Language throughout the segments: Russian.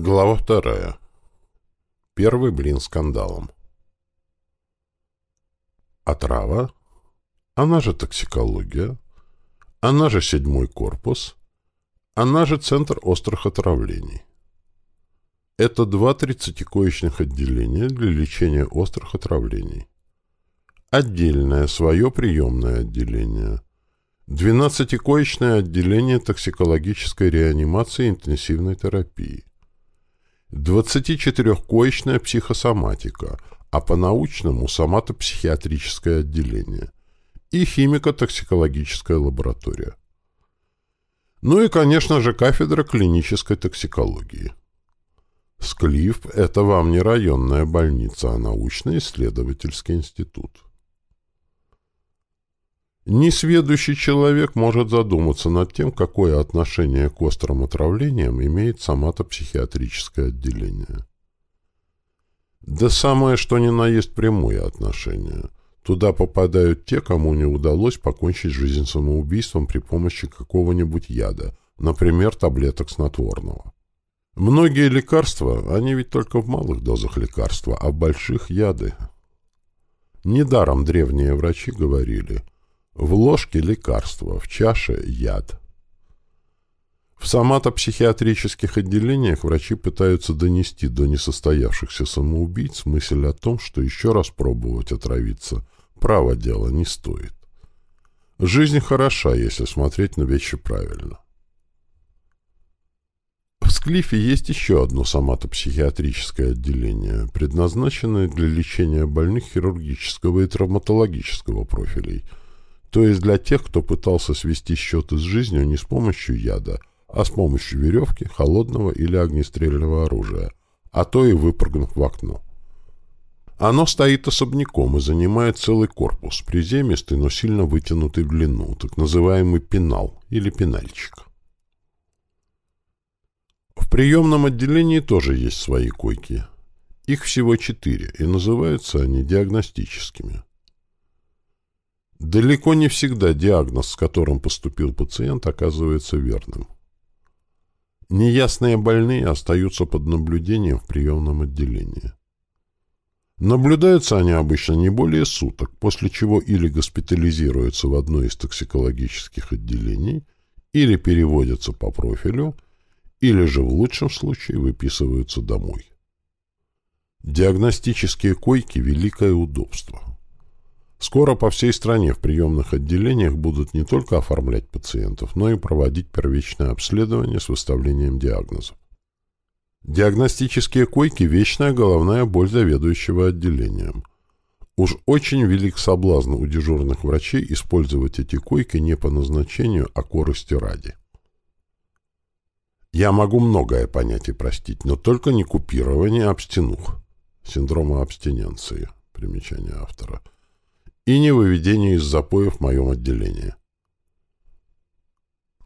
Глава вторая. Первый блин скандалом. Отрава, она же токсикология, она же седьмой корпус, она же Центр острых отравлений. Это два тридцатикоечных отделения для лечения острых отравлений. Отдельное свое приемное отделение. Двенадцатикоечное отделение токсикологической реанимации и интенсивной терапии 24-коечная психосоматика, а по-научному соматопсихиатрическое отделение и химико-токсикологическая лаборатория. Ну и, конечно же, кафедра клинической токсикологии. Склиф – это вам не районная больница, а научно-исследовательский институт. Несведущий человек может задуматься над тем, какое отношение к острым отравлениям имеет соматопсихиатрическое отделение. Да самое, что ни на есть прямое отношение. Туда попадают те, кому не удалось покончить жизнь самоубийством при помощи какого-нибудь яда, например, таблеток снотворного. Многие лекарства, они ведь только в малых дозах лекарства, а в больших – яды. Недаром древние врачи говорили – в ложке лекарство, в чаше яд. В соматопсихиатрических отделениях врачи пытаются донести до несостоявшихся самоубийц мысль о том, что еще раз пробовать отравиться право дело не стоит. Жизнь хороша, если смотреть на вещи правильно. В Склифе есть еще одно соматопсихиатрическое отделение, предназначенное для лечения больных хирургического и травматологического профилей – то есть для тех, кто пытался свести счеты с жизнью не с помощью яда, а с помощью веревки, холодного или огнестрельного оружия, а то и выпрыгнув в окно. Оно стоит особняком и занимает целый корпус, приземистый, но сильно вытянутый в длину, так называемый пенал или пенальчик. В приемном отделении тоже есть свои койки. Их всего четыре, и называются они диагностическими. Далеко не всегда диагноз, с которым поступил пациент, оказывается верным. Неясные больные остаются под наблюдением в приемном отделении. Наблюдаются они обычно не более суток, после чего или госпитализируются в одно из токсикологических отделений, или переводятся по профилю, или же в лучшем случае выписываются домой. Диагностические койки – великое удобство. Скоро по всей стране в приемных отделениях будут не только оформлять пациентов, но и проводить первичное обследование с выставлением диагнозов. Диагностические койки – вечная головная боль заведующего отделением. Уж очень велик соблазн у дежурных врачей использовать эти койки не по назначению, а корости ради. Я могу многое понять и простить, но только не купирование абстинух, синдрома абстиненции, примечание автора – и не выведение из запоя в моем отделении.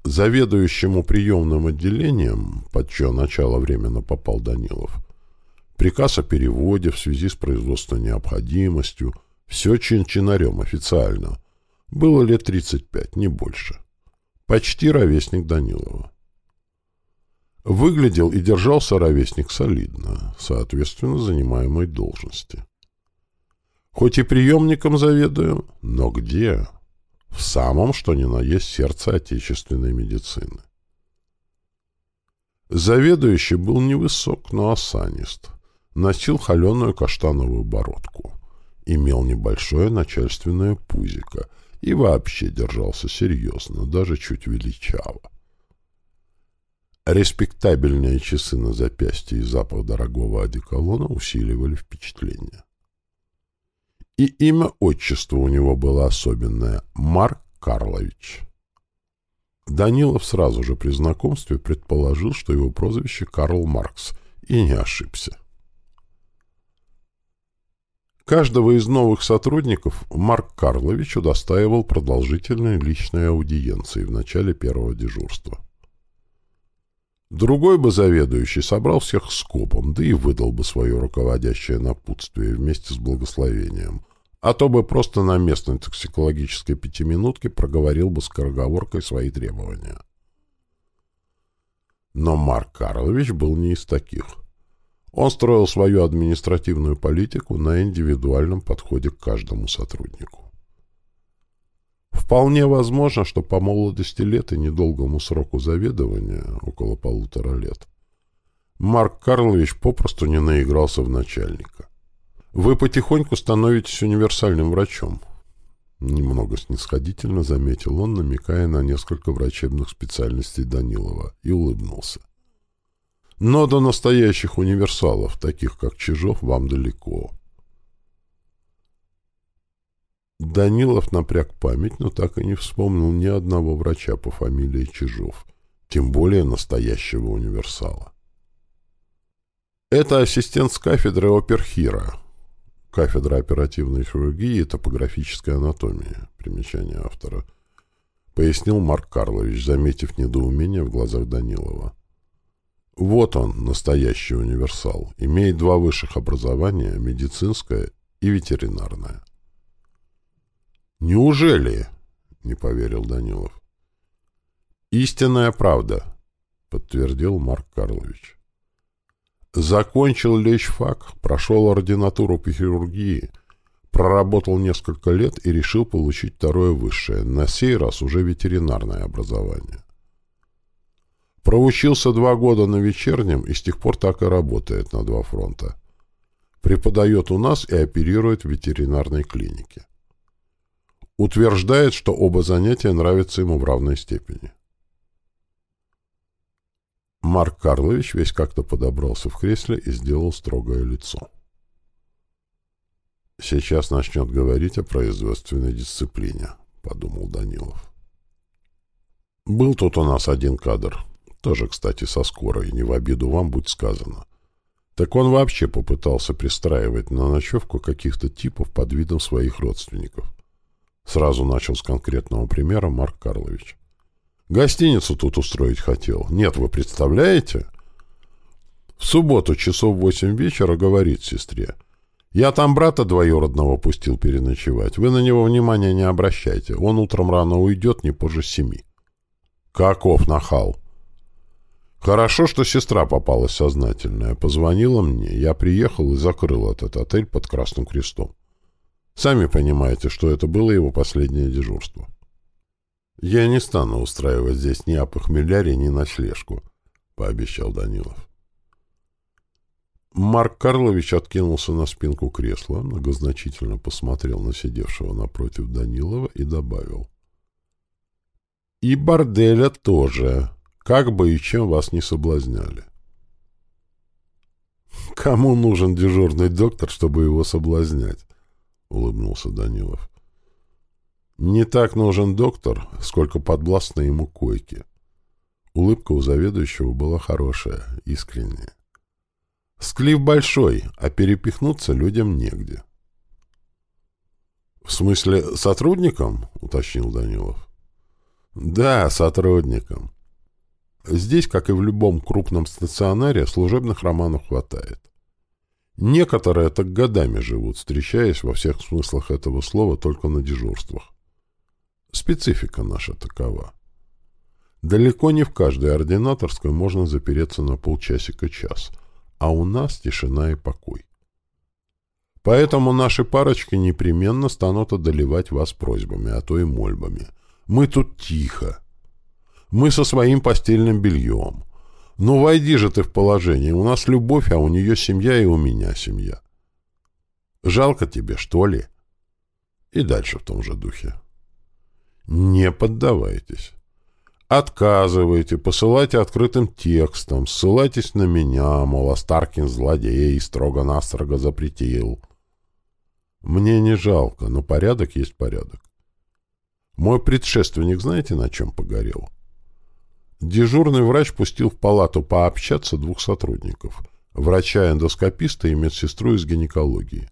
Заведующему приемным отделением, под чье начало временно попал Данилов, приказ о переводе в связи с производственной необходимостью, все чин-чинарем официально, было лет 35, не больше. Почти ровесник Данилова. Выглядел и держался ровесник солидно, соответственно, занимаемой должности. Хоть и приемником заведую, но где? В самом, что ни на есть, сердце отечественной медицины. Заведующий был невысок, но осанист. Носил холеную каштановую бородку. Имел небольшое начальственное пузико и вообще держался серьезно, даже чуть величаво. Респектабельные часы на запястье и запах дорогого одеколона усиливали впечатление. И имя отчество у него было особенное — Марк Карлович. Данилов сразу же при знакомстве предположил, что его прозвище Карл Маркс, и не ошибся. Каждого из новых сотрудников Марк Карлович удостаивал продолжительной личной аудиенции в начале первого дежурства. Другой бы заведующий собрал всех скопом, да и выдал бы свое руководящее напутствие вместе с благословением, а то бы просто на местной токсикологической пятиминутке проговорил бы скороговоркой свои требования. Но Марк Карлович был не из таких. Он строил свою административную политику на индивидуальном подходе к каждому сотруднику. Вполне возможно, что по молодости лет и недолгому сроку заведования, около полутора лет, Марк Карлович попросту не наигрался в начальника. Вы потихоньку становитесь универсальным врачом. Немного снисходительно заметил он, намекая на несколько врачебных специальностей Данилова, и улыбнулся. Но до настоящих универсалов, таких как Чижов, вам далеко. Данилов напряг память, но так и не вспомнил ни одного врача по фамилии Чижов, тем более настоящего универсала. Это ассистент с кафедры Оперхира, кафедра оперативной хирургии и топографической анатомии, примечание автора, пояснил Марк Карлович, заметив недоумение в глазах Данилова. Вот он, настоящий универсал, имеет два высших образования, медицинское и ветеринарное. «Неужели?» — не поверил Данилов. «Истинная правда», — подтвердил Марк Карлович. Закончил лечфак, прошел ординатуру по хирургии, проработал несколько лет и решил получить второе высшее, на сей раз уже ветеринарное образование. Проучился два года на вечернем и с тех пор так и работает на два фронта. Преподает у нас и оперирует в ветеринарной клинике. Утверждает, что оба занятия нравятся ему в равной степени. Марк Карлович весь как-то подобрался в кресле и сделал строгое лицо. «Сейчас начнет говорить о производственной дисциплине», — подумал Данилов. «Был тут у нас один кадр, тоже, кстати, со скорой, не в обиду вам будь сказано. Так он вообще попытался пристраивать на ночевку каких-то типов под видом своих родственников. Сразу начал с конкретного примера Марк Карлович. Гостиницу тут устроить хотел. Нет, вы представляете? В субботу часов восемь вечера говорит сестре. Я там брата двоюродного пустил переночевать. Вы на него внимания не обращайте. Он утром рано уйдет, не позже семи. Каков нахал. Хорошо, что сестра попалась сознательная. Позвонила мне. Я приехал и закрыл этот отель под Красным Крестом. Сами понимаете, что это было его последнее дежурство. Я не стану устраивать здесь ни опохмеляре, ни ночлежку, — пообещал Данилов. Марк Карлович откинулся на спинку кресла, многозначительно посмотрел на сидевшего напротив Данилова и добавил. «И борделя тоже, как бы и чем вас не соблазняли». «Кому нужен дежурный доктор, чтобы его соблазнять?» Улыбнулся Данилов. Не так нужен доктор, сколько подвластны ему койки. Улыбка у заведующего была хорошая, искренняя. Склив большой, а перепихнуться людям негде. — В смысле, сотрудникам? — уточнил Данилов. — Да, сотрудникам. Здесь, как и в любом крупном стационаре, служебных романов хватает. Некоторые так годами живут, встречаясь во всех смыслах этого слова только на дежурствах. Специфика наша такова. Далеко не в каждой ординаторской можно запереться на полчасика-час, а у нас тишина и покой. Поэтому наши парочки непременно станут одолевать вас просьбами, а то и мольбами. Мы тут тихо. Мы со своим постельным бельем. Ну, войди же ты в положение. У нас любовь, а у нее семья и у меня семья. Жалко тебе, что ли? И дальше в том же духе. Не поддавайтесь. Отказывайте, посылайте открытым текстом, ссылайтесь на меня, мол, Астаркин злодей, строго-настрого запретил. Мне не жалко, но порядок есть порядок. Мой предшественник знаете, на чем погорел? — Дежурный врач пустил в палату пообщаться двух сотрудников – врача-эндоскописта и медсестру из гинекологии.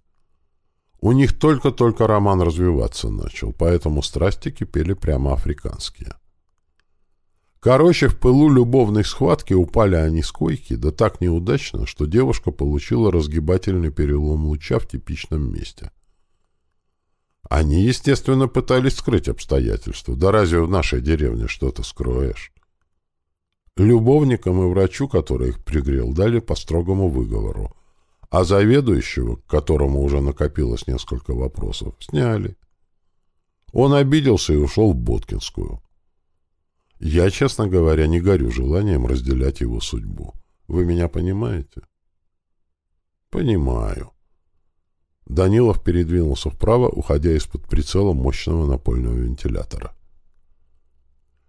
У них только-только роман развиваться начал, поэтому страсти кипели прямо африканские. Короче, в пылу любовной схватки упали они с койки, да так неудачно, что девушка получила разгибательный перелом луча в типичном месте. Они, естественно, пытались скрыть обстоятельства. Да разве в нашей деревне что-то скроешь? Любовникам и врачу, который их пригрел, дали по строгому выговору, а заведующего, к которому уже накопилось несколько вопросов, сняли. Он обиделся и ушел в Боткинскую. Я, честно говоря, не горю желанием разделять его судьбу. Вы меня понимаете? Понимаю. Данилов передвинулся вправо, уходя из-под прицела мощного напольного вентилятора.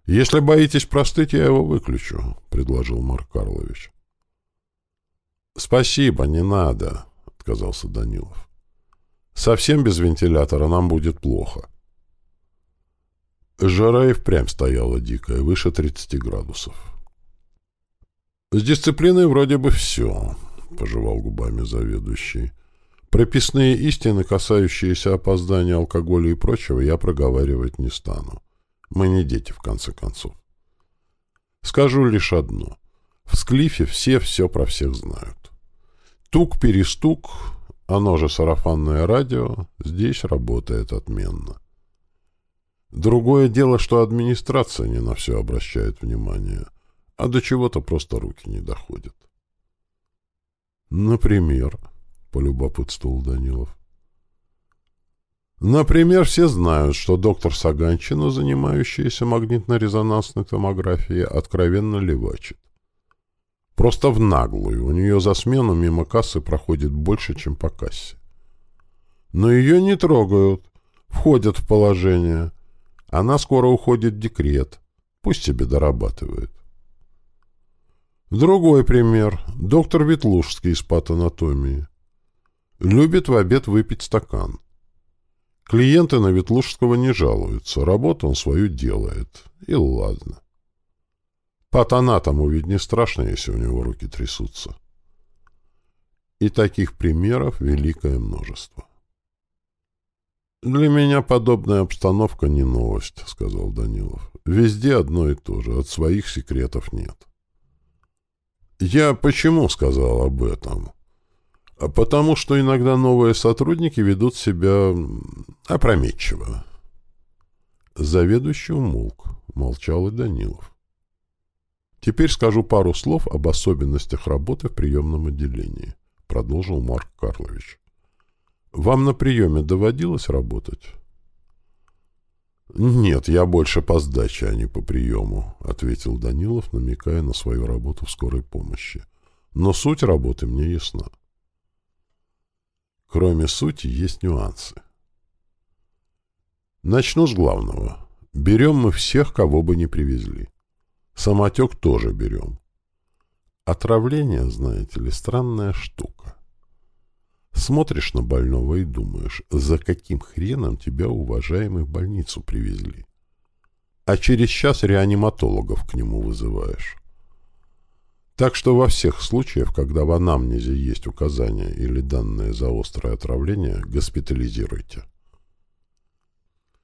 «Если боитесь простыть, я его выключу», — предложил Марк Карлович. «Спасибо, не надо», — отказался Данилов. «Совсем без вентилятора нам будет плохо». Жара и впрямь стояла дикая, выше 30 градусов. «С дисциплиной вроде бы все», — пожевал губами заведующий. «Прописные истины, касающиеся опоздания, алкоголя и прочего, я проговаривать не стану. Мы не дети, в конце концов. Скажу лишь одно. В Склифе все все про всех знают. Тук-перестук, оно же сарафанное радио, здесь работает отменно. Другое дело, что администрация не на все обращает внимание, а до чего-то просто руки не доходят. Например, полюбопытствовал Данилов. Например, все знают, что доктор Саганчина, занимающаяся магнитно-резонансной томографией, откровенно левачит. Просто в наглую. У нее за смену мимо кассы проходит больше, чем по кассе. Но ее не трогают, входят в положение. Она скоро уходит в декрет. Пусть себе дорабатывает. Другой пример. Доктор Ветлужский из патанатомии. Любит в обед выпить стакан. Клиенты на Ветлужского не жалуются, работу он свою делает. И ладно. Патанатому ведь не страшно, если у него руки трясутся. И таких примеров великое множество. «Для меня подобная обстановка не новость», — сказал Данилов. «Везде одно и то же, от своих секретов нет». «Я почему сказал об этом?» А потому что иногда новые сотрудники ведут себя опрометчиво. Заведующий умолк, молчал и Данилов. Теперь скажу пару слов об особенностях работы в приемном отделении, продолжил Марк Карлович. Вам на приеме доводилось работать? «Нет, я больше по сдаче, а не по приему», — ответил Данилов, намекая на свою работу в скорой помощи. «Но суть работы мне ясна. Кроме сути есть нюансы. Начну с главного. Берем мы всех, кого бы ни привезли. Самотек тоже берем. Отравление, знаете ли, странная штука. Смотришь на больного и думаешь, за каким хреном тебя, уважаемый, в больницу привезли. А через час реаниматологов к нему вызываешь. Так что во всех случаях, когда в анамнезе есть указания или данные за острое отравление, госпитализируйте.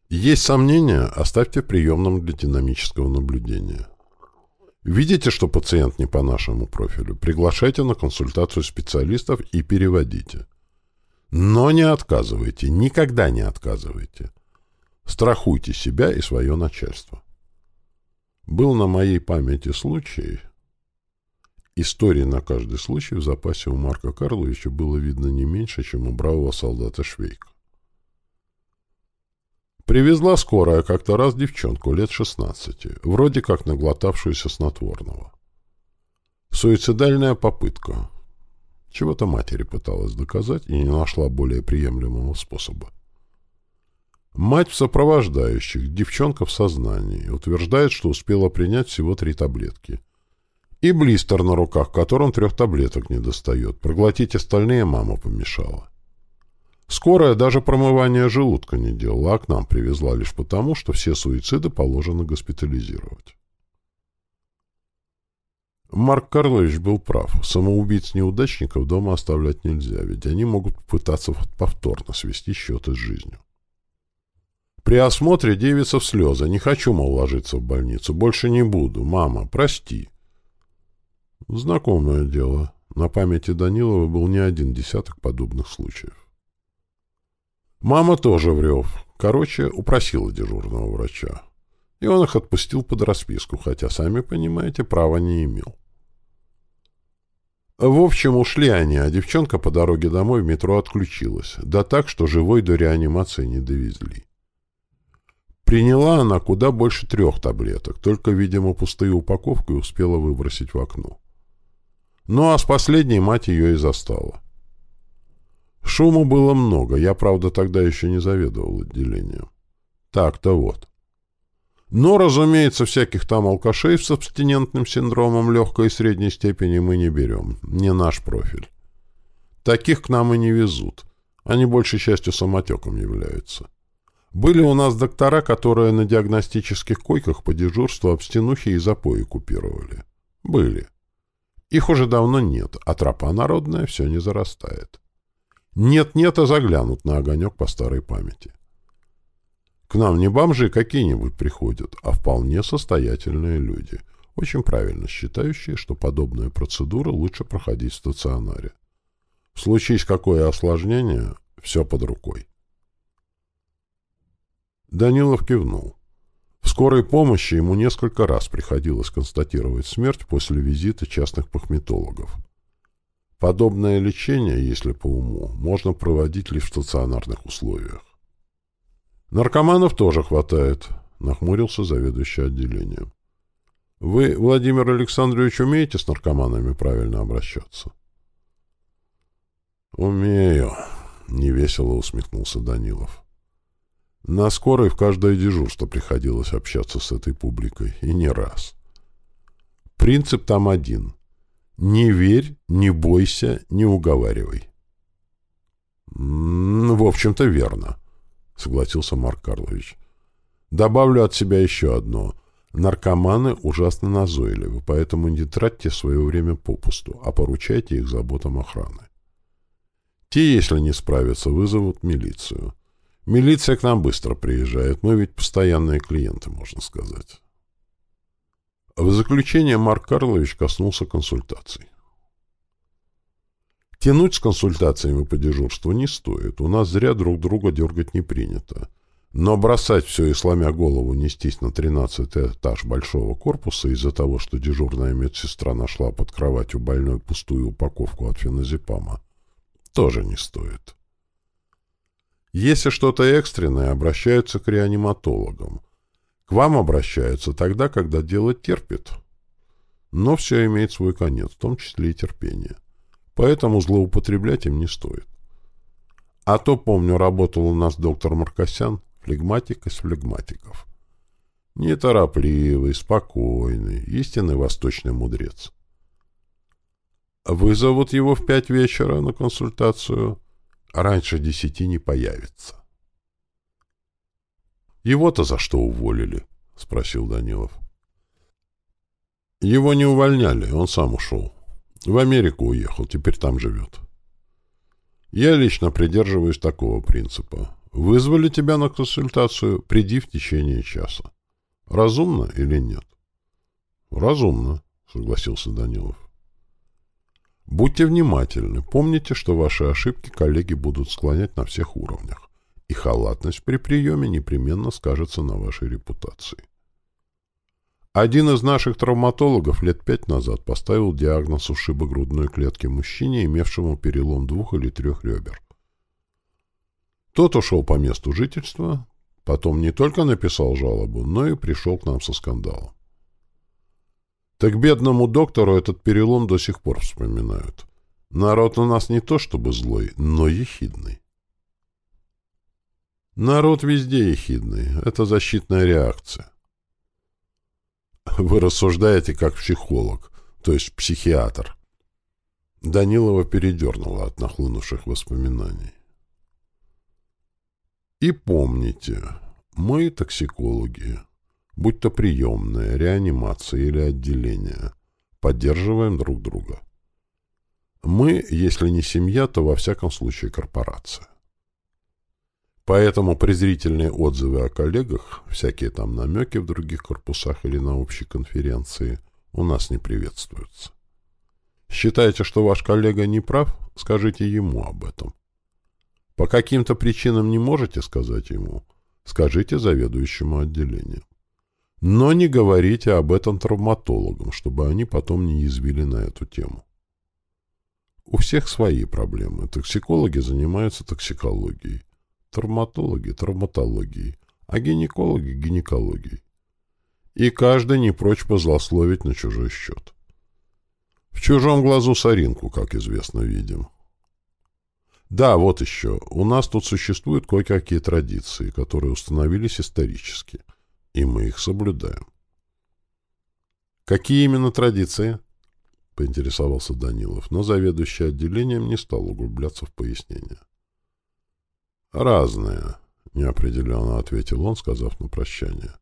Есть сомнения, оставьте приемным для динамического наблюдения. Видите, что пациент не по нашему профилю, приглашайте на консультацию специалистов и переводите. Но не отказывайте, никогда не отказывайте. Страхуйте себя и свое начальство. Был на моей памяти случай, Истории на каждый случай в запасе у Марка Карловича было видно не меньше, чем у бравого солдата Швейка. Привезла скорая как-то раз девчонку лет 16, вроде как наглотавшуюся снотворного. Суицидальная попытка. Чего-то матери пыталась доказать и не нашла более приемлемого способа. Мать в сопровождающих, девчонка в сознании, утверждает, что успела принять всего три таблетки – и блистер на руках, которым трех таблеток не достает. Проглотить остальные мама помешала. Скорая даже промывание желудка не делала, а к нам привезла лишь потому, что все суициды положено госпитализировать. Марк Карлович был прав. Самоубийц-неудачников дома оставлять нельзя, ведь они могут попытаться повторно свести счеты с жизнью. При осмотре девица в слезы. «Не хочу, мол, ложиться в больницу. Больше не буду. Мама, прости». Знакомое дело. На памяти Данилова был не один десяток подобных случаев. Мама тоже врев. Короче, упросила дежурного врача. И он их отпустил под расписку, хотя, сами понимаете, права не имел. В общем, ушли они, а девчонка по дороге домой в метро отключилась. Да так, что живой до реанимации не довезли. Приняла она куда больше трех таблеток, только, видимо, пустые упаковки успела выбросить в окно. Ну а с последней мать ее и застала. Шуму было много, я, правда, тогда еще не заведовал отделением. Так-то вот. Но, разумеется, всяких там алкашей с абстинентным синдромом легкой и средней степени мы не берем. Не наш профиль. Таких к нам и не везут. Они большей частью самотеком являются. Были у нас доктора, которые на диагностических койках по дежурству обстенухи и запои купировали. Были. Их уже давно нет, а тропа народная все не зарастает. Нет-нет, а заглянут на огонек по старой памяти. К нам не бомжи какие-нибудь приходят, а вполне состоятельные люди, очень правильно считающие, что подобные процедуры лучше проходить в стационаре. Случись какое осложнение, все под рукой. Данилов кивнул. В скорой помощи ему несколько раз приходилось констатировать смерть после визита частных пахметологов. Подобное лечение, если по уму, можно проводить лишь в стационарных условиях. Наркоманов тоже хватает, нахмурился заведующий отделением. Вы, Владимир Александрович, умеете с наркоманами правильно обращаться? Умею, невесело усмехнулся Данилов. На скорой в каждое дежурство приходилось общаться с этой публикой, и не раз. Принцип там один. Не верь, не бойся, не уговаривай. — В общем-то, верно, — согласился Марк Карлович. — Добавлю от себя еще одно. Наркоманы ужасно назойливы, поэтому не тратьте свое время попусту, а поручайте их заботам охраны. Те, если не справятся, вызовут милицию. Милиция к нам быстро приезжает. Мы ведь постоянные клиенты, можно сказать. В заключение Марк Карлович коснулся консультаций. Тянуть с консультациями по дежурству не стоит. У нас зря друг друга дергать не принято. Но бросать все и сломя голову нестись на тринадцатый этаж большого корпуса из-за того, что дежурная медсестра нашла под кроватью больной пустую упаковку от феназепама, тоже не стоит. Если что-то экстренное, обращаются к реаниматологам. К вам обращаются тогда, когда дело терпит. Но все имеет свой конец, в том числе и терпение. Поэтому злоупотреблять им не стоит. А то, помню, работал у нас доктор Маркосян, флегматик из флегматиков. Неторопливый, спокойный, истинный восточный мудрец. Вызовут его в пять вечера на консультацию — раньше десяти не появится. «Его-то за что уволили?» — спросил Данилов. «Его не увольняли, он сам ушел. В Америку уехал, теперь там живет. Я лично придерживаюсь такого принципа. Вызвали тебя на консультацию, приди в течение часа. Разумно или нет?» «Разумно», — согласился Данилов. Будьте внимательны, помните, что ваши ошибки коллеги будут склонять на всех уровнях, и халатность при приеме непременно скажется на вашей репутации. Один из наших травматологов лет пять назад поставил диагноз ушиба грудной клетки мужчине, имевшему перелом двух или трех ребер. Тот ушел по месту жительства, потом не только написал жалобу, но и пришел к нам со скандалом. Так бедному доктору этот перелом до сих пор вспоминают. Народ у нас не то чтобы злой, но ехидный. Народ везде ехидный. Это защитная реакция. Вы рассуждаете как психолог, то есть психиатр. Данилова передернула от нахлынувших воспоминаний. И помните, мы, токсикологи, будь то приемная, реанимация или отделение. Поддерживаем друг друга. Мы, если не семья, то во всяком случае корпорация. Поэтому презрительные отзывы о коллегах, всякие там намеки в других корпусах или на общей конференции, у нас не приветствуются. Считаете, что ваш коллега не прав? Скажите ему об этом. По каким-то причинам не можете сказать ему? Скажите заведующему отделением. Но не говорите об этом травматологам, чтобы они потом не язвили на эту тему. У всех свои проблемы. Токсикологи занимаются токсикологией, травматологи – травматологией, а гинекологи – гинекологией. И каждый не прочь позлословить на чужой счет. В чужом глазу соринку, как известно, видим. Да, вот еще. У нас тут существуют кое-какие традиции, которые установились исторически, и мы их соблюдаем. Какие именно традиции? Поинтересовался Данилов, но заведующий отделением не стал углубляться в пояснение. Разные, неопределенно ответил он, сказав на прощание.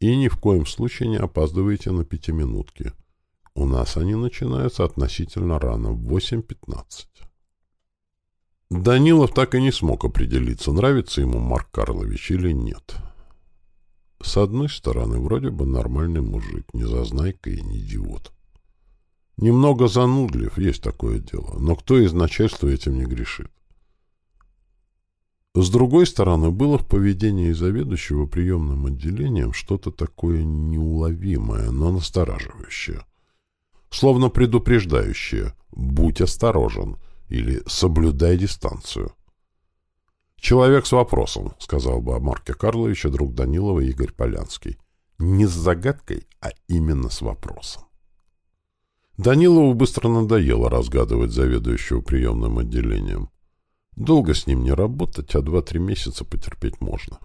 И ни в коем случае не опаздывайте на пятиминутки. У нас они начинаются относительно рано, в 8.15. Данилов так и не смог определиться, нравится ему Марк Карлович или нет. С одной стороны, вроде бы нормальный мужик, не зазнайка и не идиот. Немного занудлив, есть такое дело, но кто из начальства этим не грешит? С другой стороны, было в поведении заведующего приемным отделением что-то такое неуловимое, но настораживающее. Словно предупреждающее «будь осторожен» или «соблюдай дистанцию». «Человек с вопросом», — сказал бы о Марке Карловиче друг Данилова Игорь Полянский. Не с загадкой, а именно с вопросом. Данилову быстро надоело разгадывать заведующего приемным отделением. Долго с ним не работать, а два-три месяца потерпеть можно.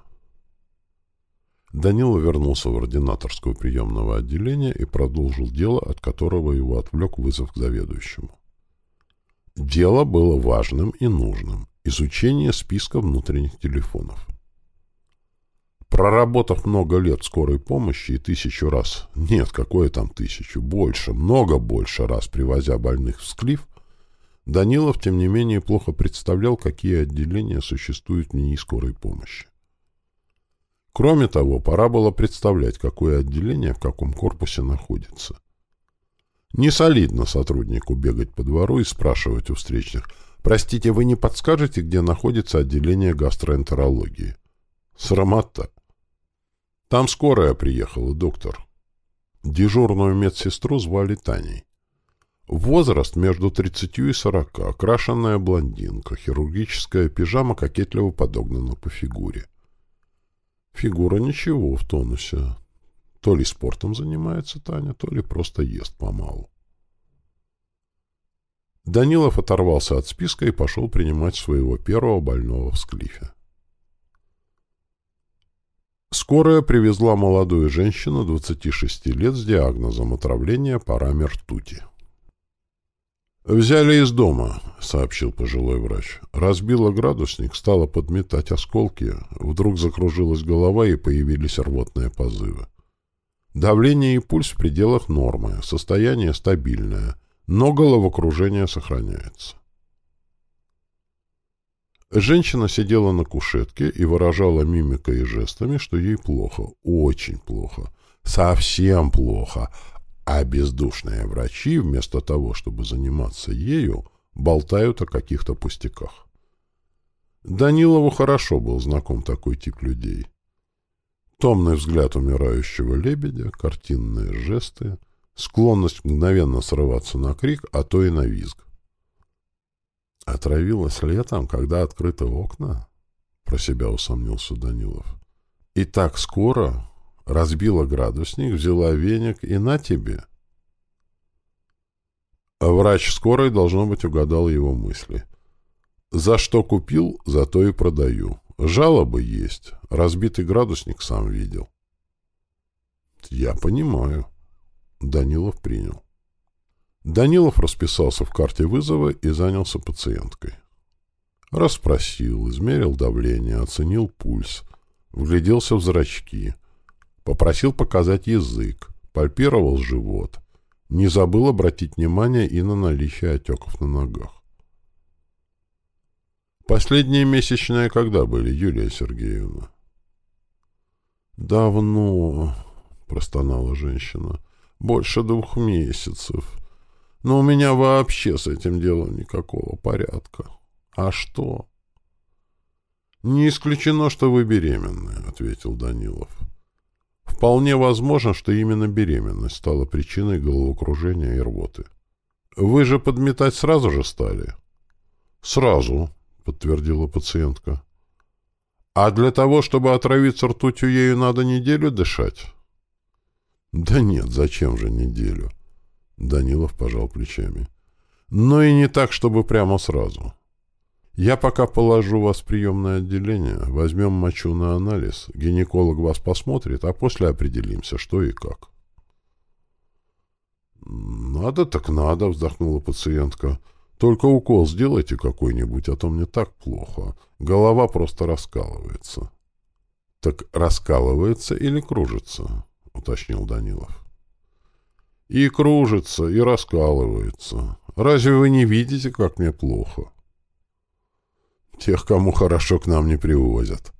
Данила вернулся в ординаторскую приемного отделения и продолжил дело, от которого его отвлек вызов к заведующему. Дело было важным и нужным — изучение списка внутренних телефонов. Проработав много лет скорой помощи и тысячу раз, нет, какое там тысячу, больше, много больше раз привозя больных в Склиф, Данилов, тем не менее, плохо представлял, какие отделения существуют в НИИ скорой помощи. Кроме того, пора было представлять, какое отделение в каком корпусе находится. Не солидно сотруднику бегать по двору и спрашивать у встречных, «Простите, вы не подскажете, где находится отделение гастроэнтерологии?» Срамота. Там скорая приехала, доктор. Дежурную медсестру звали Таней. Возраст между 30 и 40, окрашенная блондинка, хирургическая пижама кокетливо подогнана по фигуре. Фигура ничего в тонусе. То ли спортом занимается Таня, то ли просто ест помалу. Данилов оторвался от списка и пошел принимать своего первого больного в склифе. Скорая привезла молодую женщину 26 лет с диагнозом отравления парами ртути. «Взяли из дома», — сообщил пожилой врач. Разбила градусник, стала подметать осколки. Вдруг закружилась голова и появились рвотные позывы. Давление и пульс в пределах нормы, состояние стабильное, но головокружение сохраняется. Женщина сидела на кушетке и выражала мимикой и жестами, что ей плохо, очень плохо, совсем плохо, а бездушные врачи, вместо того, чтобы заниматься ею, болтают о каких-то пустяках. Данилову хорошо был знаком такой тип людей. Томный взгляд умирающего лебедя, картинные жесты, склонность мгновенно срываться на крик, а то и на визг. Отравилась летом, когда открыты окна? Про себя усомнился Данилов. И так скоро разбила градусник, взяла веник и на тебе. А врач скорой, должно быть, угадал его мысли. За что купил, за то и продаю. Жалобы есть. Разбитый градусник сам видел. Я понимаю. Данилов принял. Данилов расписался в карте вызова и занялся пациенткой. Расспросил, измерил давление, оценил пульс, вгляделся в зрачки, попросил показать язык, пальпировал живот, не забыл обратить внимание и на наличие отеков на ногах. Последние месячные когда были, Юлия Сергеевна? Давно, простонала женщина. Больше двух месяцев. Но у меня вообще с этим делом никакого порядка. А что? Не исключено, что вы беременны, ответил Данилов. Вполне возможно, что именно беременность стала причиной головокружения и рвоты. Вы же подметать сразу же стали? Сразу, подтвердила пациентка. А для того, чтобы отравиться ртутью, ею надо неделю дышать? Да нет, зачем же неделю? Данилов пожал плечами. Но и не так, чтобы прямо сразу. Я пока положу вас в приемное отделение, возьмем мочу на анализ, гинеколог вас посмотрит, а после определимся, что и как. «Надо так надо», — вздохнула пациентка. «Только укол сделайте какой-нибудь, а то мне так плохо. Голова просто раскалывается». «Так раскалывается или кружится?» — уточнил Данилов. «И кружится, и раскалывается. Разве вы не видите, как мне плохо?» Тех, кому хорошо, к нам не привозят.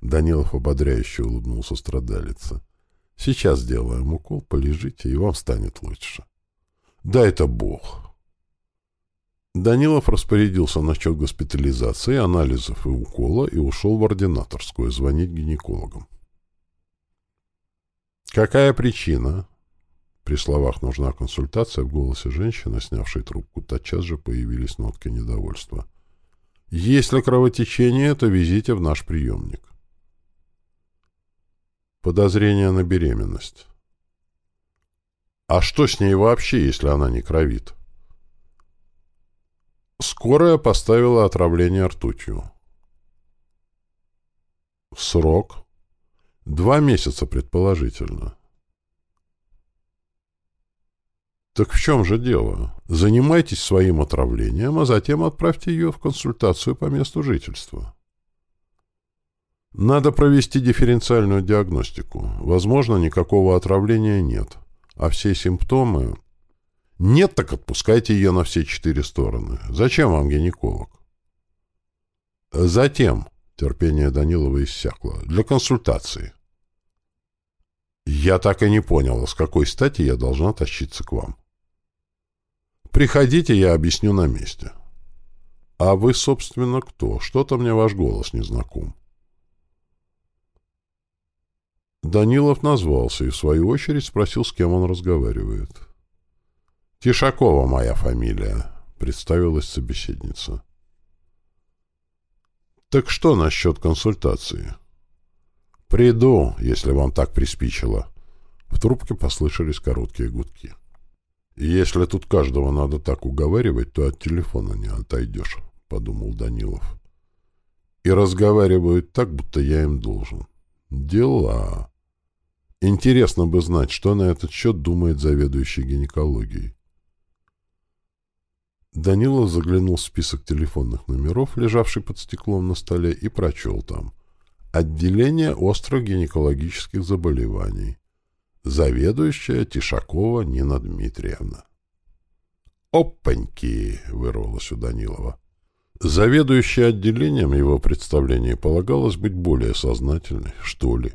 Данилов ободряюще улыбнулся страдалица. Сейчас сделаем укол, полежите, и вам станет лучше. Да это Бог. Данилов распорядился насчет госпитализации, анализов и укола и ушел в ординаторскую звонить гинекологам. «Какая причина?» При словах «нужна консультация» в голосе женщины, снявшей трубку, тотчас же появились нотки недовольства. Если кровотечение, то везите в наш приемник. Подозрение на беременность. А что с ней вообще, если она не кровит? Скорая поставила отравление ртутью. Срок? Два месяца, предположительно. Так в чем же дело? Занимайтесь своим отравлением, а затем отправьте ее в консультацию по месту жительства. Надо провести дифференциальную диагностику. Возможно, никакого отравления нет. А все симптомы... Нет, так отпускайте ее на все четыре стороны. Зачем вам гинеколог? Затем, терпение Данилова иссякло, для консультации. Я так и не поняла, с какой стати я должна тащиться к вам. Приходите, я объясню на месте. А вы, собственно, кто? Что-то мне ваш голос не знаком. Данилов назвался и, в свою очередь, спросил, с кем он разговаривает. «Тишакова моя фамилия», — представилась собеседница. «Так что насчет консультации?» «Приду, если вам так приспичило». В трубке послышались короткие гудки. «Если тут каждого надо так уговаривать, то от телефона не отойдешь», — подумал Данилов. «И разговаривают так, будто я им должен. Дела. Интересно бы знать, что на этот счет думает заведующий гинекологией». Данилов заглянул в список телефонных номеров, лежавший под стеклом на столе, и прочел там. «Отделение острых гинекологических заболеваний» заведующая Тишакова Нина Дмитриевна. «Опаньки!» — вырвалось у Данилова. Заведующей отделением его представлении полагалось быть более сознательной, что ли.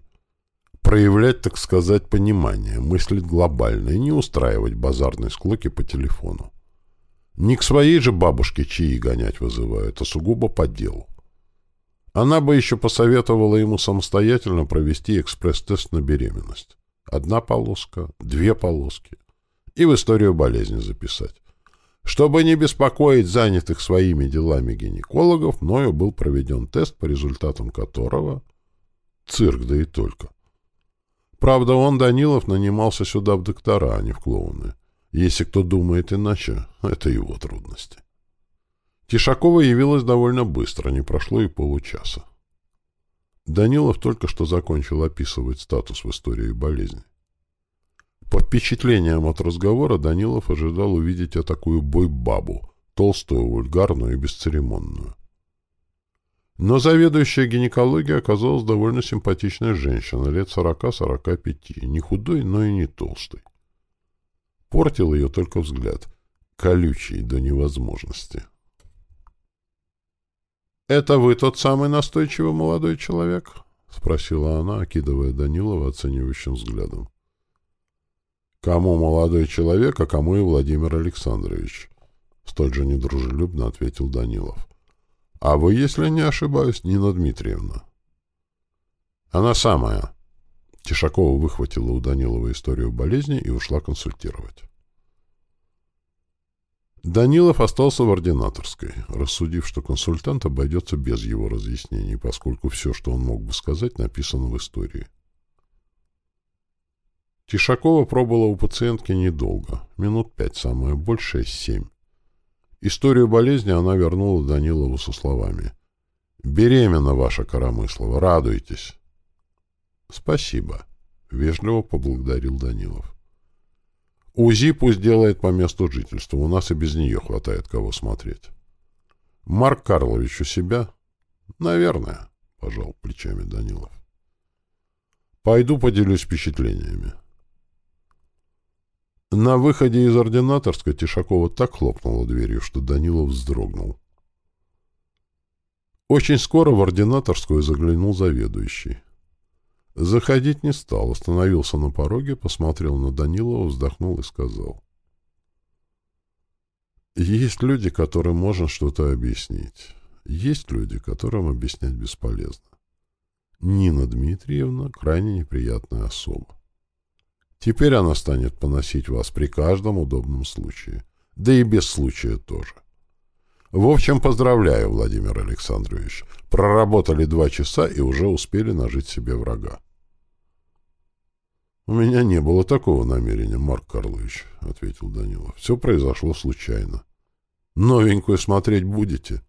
Проявлять, так сказать, понимание, мыслить глобально и не устраивать базарные склоки по телефону. Не к своей же бабушке чаи гонять вызывают, а сугубо по делу. Она бы еще посоветовала ему самостоятельно провести экспресс-тест на беременность. Одна полоска, две полоски. И в историю болезни записать. Чтобы не беспокоить занятых своими делами гинекологов, мною был проведен тест, по результатам которого... Цирк, да и только. Правда, он, Данилов, нанимался сюда в доктора, а не в клоуны. Если кто думает иначе, это его трудности. Тишакова явилась довольно быстро, не прошло и получаса. Данилов только что закончил описывать статус в истории болезни. По впечатлениям от разговора Данилов ожидал увидеть такую бой-бабу, толстую, вульгарную и бесцеремонную. Но заведующая гинекологией оказалась довольно симпатичная женщина, лет сорока-сорока пяти, не худой, но и не толстой. Портил ее только взгляд, колючий до невозможности. «Это вы тот самый настойчивый молодой человек?» — спросила она, окидывая Данилова оценивающим взглядом. «Кому молодой человек, а кому и Владимир Александрович?» — столь же недружелюбно ответил Данилов. «А вы, если не ошибаюсь, Нина Дмитриевна?» «Она самая». Тишакова выхватила у Данилова историю болезни и ушла консультировать. Данилов остался в ординаторской, рассудив, что консультант обойдется без его разъяснений, поскольку все, что он мог бы сказать, написано в истории. Тишакова пробыла у пациентки недолго, минут пять, самое большее — семь. Историю болезни она вернула Данилову со словами. «Беременна ваша Коромыслова, радуйтесь!» «Спасибо», — вежливо поблагодарил Данилов. УЗИ пусть делает по месту жительства. У нас и без нее хватает кого смотреть. Марк Карлович у себя? Наверное, пожал плечами Данилов. Пойду поделюсь впечатлениями. На выходе из ординаторской Тишакова так хлопнула дверью, что Данилов вздрогнул. Очень скоро в ординаторскую заглянул заведующий. Заходить не стал, остановился на пороге, посмотрел на Данилова, вздохнул и сказал. Есть люди, которым можно что-то объяснить. Есть люди, которым объяснять бесполезно. Нина Дмитриевна — крайне неприятная особа. Теперь она станет поносить вас при каждом удобном случае. Да и без случая тоже. В общем, поздравляю, Владимир Александрович. Проработали два часа и уже успели нажить себе врага. «У меня не было такого намерения, Марк Карлович», — ответил Данилов. «Все произошло случайно. Новенькую смотреть будете?»